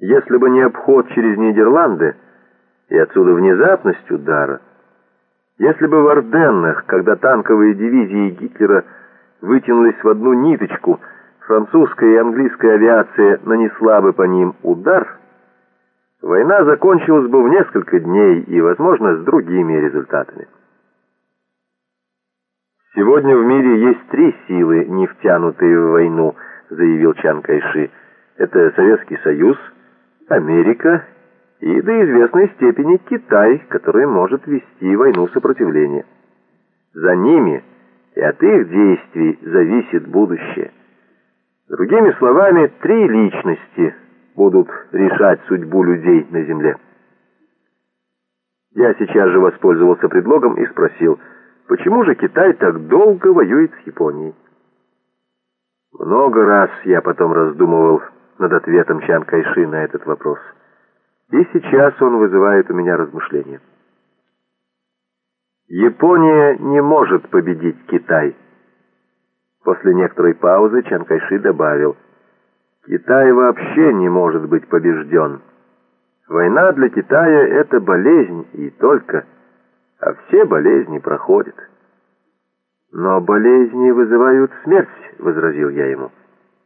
Если бы не обход через Нидерланды и отсюда внезапность удара, если бы в Орденнах, когда танковые дивизии Гитлера вытянулись в одну ниточку, французская и английская авиация нанесла бы по ним удар, война закончилась бы в несколько дней и, возможно, с другими результатами. «Сегодня в мире есть три силы, не втянутые в войну», — заявил Чан Кайши. «Это Советский Союз, Америка и до известной степени Китай, который может вести войну сопротивления. За ними и от их действий зависит будущее. Другими словами, три личности будут решать судьбу людей на Земле. Я сейчас же воспользовался предлогом и спросил, почему же Китай так долго воюет с Японией? Много раз я потом раздумывал над ответом Чан Кайши на этот вопрос. И сейчас он вызывает у меня размышления. Япония не может победить Китай. После некоторой паузы Чан Кайши добавил, Китай вообще не может быть побежден. Война для Китая — это болезнь и только, а все болезни проходят. Но болезни вызывают смерть, — возразил я ему.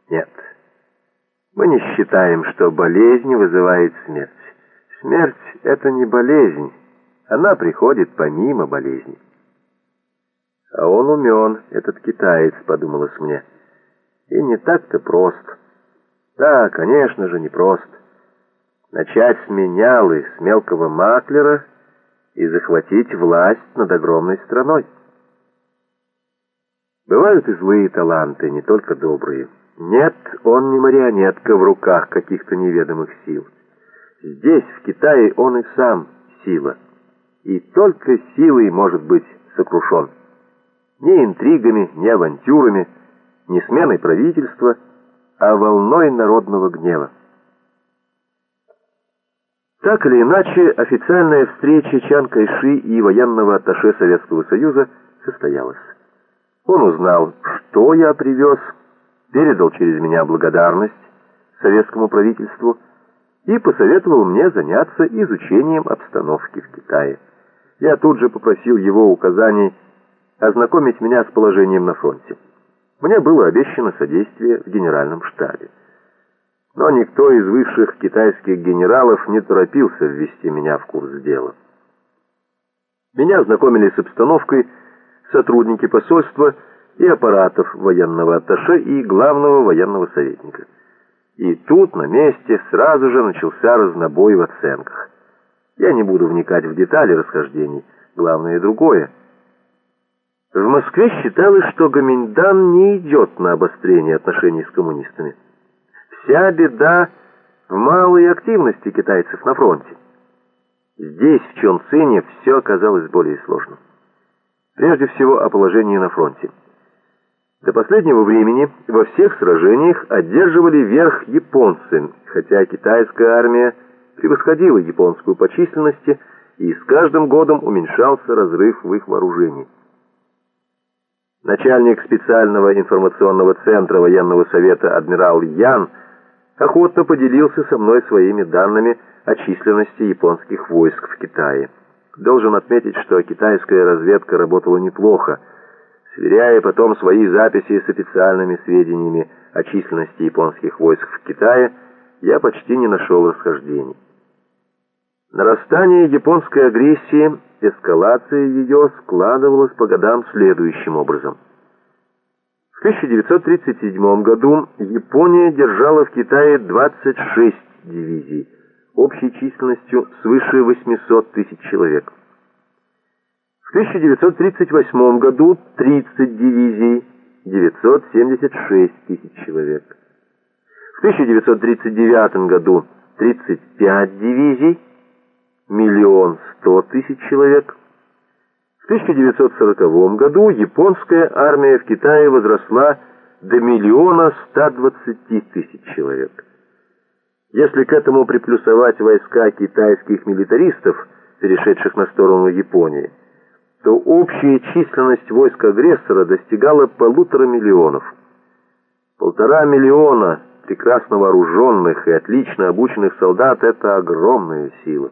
Нет, мы не считаем, что болезнь вызывает смерть. Смерть — это не болезнь, она приходит помимо болезни. А он умен, этот китаец, подумалось мне. И не так-то прост. Да, конечно же, не прост. Начать с менялы, с мелкого маклера и захватить власть над огромной страной. Бывают и злые таланты, не только добрые. Нет, он не марионетка в руках каких-то неведомых сил. Здесь, в Китае, он и сам сила. И только силой может быть сокрушен. Не интригами, не авантюрами, не сменой правительства, а волной народного гнева. Так или иначе, официальная встреча Чан Кайши и военного атташе Советского Союза состоялась. Он узнал, что я привез, передал через меня благодарность советскому правительству и посоветовал мне заняться изучением обстановки в Китае. Я тут же попросил его указаний ознакомить меня с положением на фронте. Мне было обещано содействие в генеральном штабе. Но никто из высших китайских генералов не торопился ввести меня в курс дела. Меня ознакомили с обстановкой сотрудники посольства и аппаратов военного атташе и главного военного советника. И тут на месте сразу же начался разнобой в оценках. Я не буду вникать в детали расхождений, главное другое. В Москве считалось, что Гоминьдан не идет на обострение отношений с коммунистами. Вся беда в малой активности китайцев на фронте. Здесь, в Чонцине, все оказалось более сложным. Прежде всего о положении на фронте. До последнего времени во всех сражениях одерживали верх японцы, хотя китайская армия превосходила японскую по численности, и с каждым годом уменьшался разрыв в их вооружении. Начальник специального информационного центра военного совета адмирал Ян охотно поделился со мной своими данными о численности японских войск в Китае. Должен отметить, что китайская разведка работала неплохо, Сверяя потом свои записи с официальными сведениями о численности японских войск в Китае, я почти не нашел расхождений. Нарастание японской агрессии, эскалация ее складывалась по годам следующим образом. В 1937 году Япония держала в Китае 26 дивизий, общей численностью свыше 800 тысяч человек. В 1938 году 30 дивизий, 976 тысяч человек. В 1939 году 35 дивизий, миллион сто тысяч человек. В 1940 году японская армия в Китае возросла до миллиона 120 тысяч человек. Если к этому приплюсовать войска китайских милитаристов, перешедших на сторону Японии, то общая численность войск агрессора достигала полутора миллионов. Полтора миллиона прекрасно вооруженных и отлично обученных солдат — это огромная сила.